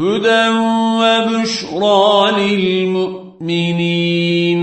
هدى وبشرى للمؤمنين